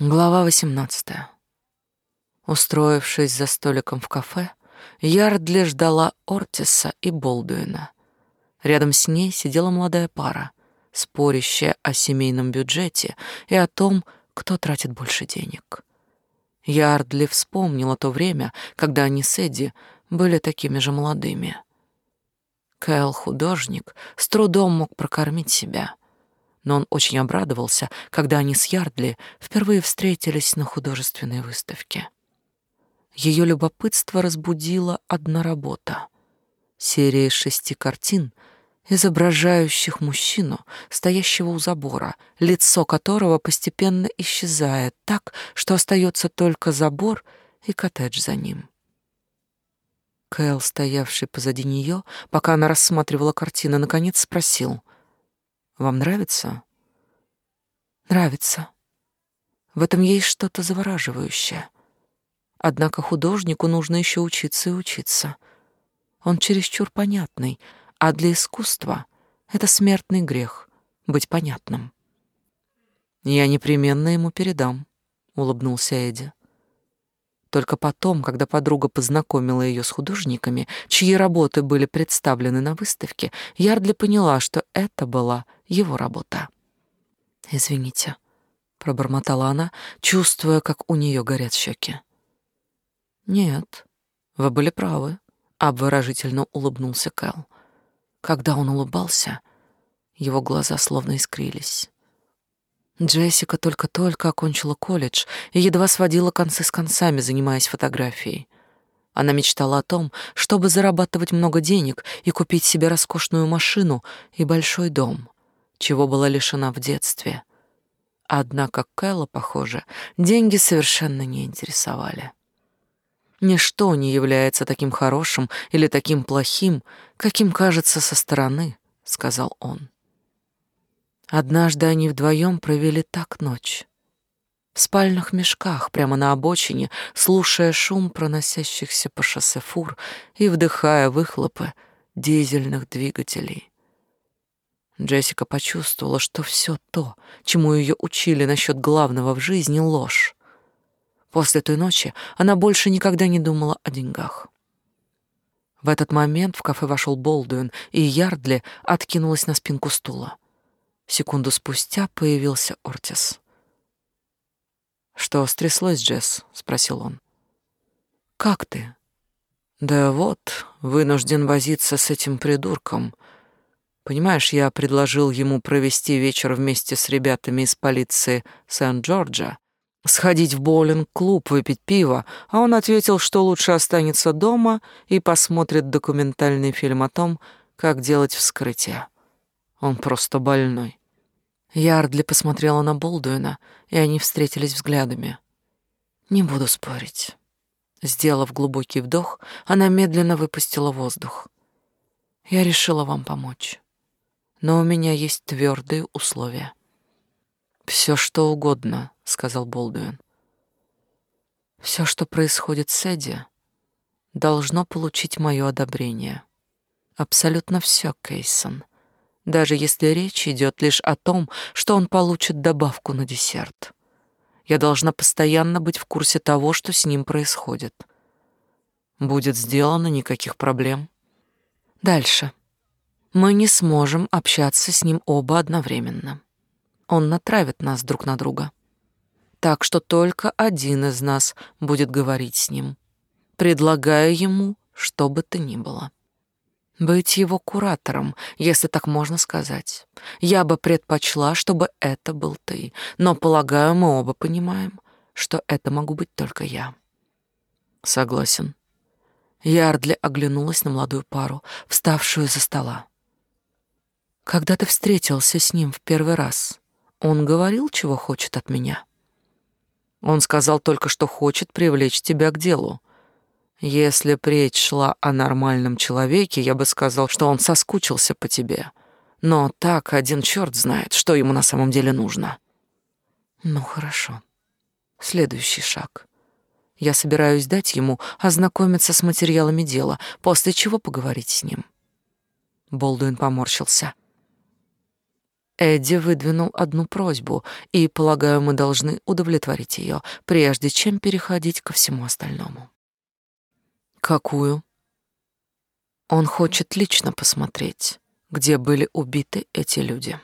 Глава 18. Устроившись за столиком в кафе, Ярдли ждала Ортиса и Болдуина. Рядом с ней сидела молодая пара, спорящая о семейном бюджете и о том, кто тратит больше денег. Ярдли вспомнила то время, когда они с Эдди были такими же молодыми. Кэл, художник, с трудом мог прокормить себя — но он очень обрадовался, когда они с Ярдли впервые встретились на художественной выставке. Ее любопытство разбудила одна работа. Серия из шести картин, изображающих мужчину, стоящего у забора, лицо которого постепенно исчезает так, что остается только забор и коттедж за ним. Кэл, стоявший позади нее, пока она рассматривала картины, наконец спросил — вам нравится? Нравится. В этом есть что-то завораживающее. Однако художнику нужно еще учиться и учиться. Он чересчур понятный, а для искусства это смертный грех — быть понятным. «Я непременно ему передам», — улыбнулся Эдди. Только потом, когда подруга познакомила ее с художниками, чьи работы были представлены на выставке, Ярдли поняла, что это была его работа. «Извините», — пробормотала она, чувствуя, как у нее горят щеки. «Нет, вы были правы», — обворожительно улыбнулся Кэл. Когда он улыбался, его глаза словно искрились. Джессика только-только окончила колледж и едва сводила концы с концами, занимаясь фотографией. Она мечтала о том, чтобы зарабатывать много денег и купить себе роскошную машину и большой дом, чего была лишена в детстве. Однако Кэлла, похоже, деньги совершенно не интересовали. Ничто не является таким хорошим или таким плохим, каким кажется со стороны, сказал он. Однажды они вдвоем провели так ночь. В спальных мешках, прямо на обочине, слушая шум проносящихся по шоссе фур и вдыхая выхлопы дизельных двигателей. Джессика почувствовала, что все то, чему ее учили насчет главного в жизни, ложь. После той ночи она больше никогда не думала о деньгах. В этот момент в кафе вошел Болдуин, и Ярдли откинулась на спинку стула. Секунду спустя появился Ортис. «Что стряслось, Джесс?» — спросил он. «Как ты?» «Да вот, вынужден возиться с этим придурком. Понимаешь, я предложил ему провести вечер вместе с ребятами из полиции Сент-Джорджа, сходить в боулинг-клуб, выпить пиво, а он ответил, что лучше останется дома и посмотрит документальный фильм о том, как делать вскрытие. Он просто больной. Ярдли посмотрела на Болдуина, и они встретились взглядами. Не буду спорить. Сделав глубокий вдох, она медленно выпустила воздух. Я решила вам помочь. Но у меня есть твердые условия. Все что угодно, сказал Болдуин. Все, что происходит с Эдди, должно получить мое одобрение. Абсолютно все, Кейсон даже если речь идет лишь о том, что он получит добавку на десерт. Я должна постоянно быть в курсе того, что с ним происходит. Будет сделано, никаких проблем. Дальше. Мы не сможем общаться с ним оба одновременно. Он натравит нас друг на друга. Так что только один из нас будет говорить с ним. Предлагаю ему что бы то ни было. Быть его куратором, если так можно сказать. Я бы предпочла, чтобы это был ты, но, полагаю, мы оба понимаем, что это могу быть только я. Согласен. Ярдли оглянулась на молодую пару, вставшую за стола. Когда ты встретился с ним в первый раз, он говорил, чего хочет от меня? Он сказал только, что хочет привлечь тебя к делу. Если б речь шла о нормальном человеке, я бы сказал, что он соскучился по тебе. Но так один черт знает, что ему на самом деле нужно. Ну хорошо. Следующий шаг. Я собираюсь дать ему ознакомиться с материалами дела, после чего поговорить с ним. Болдуин поморщился. Эдди выдвинул одну просьбу, и, полагаю, мы должны удовлетворить ее, прежде чем переходить ко всему остальному. Какую? Он хочет лично посмотреть, где были убиты эти люди.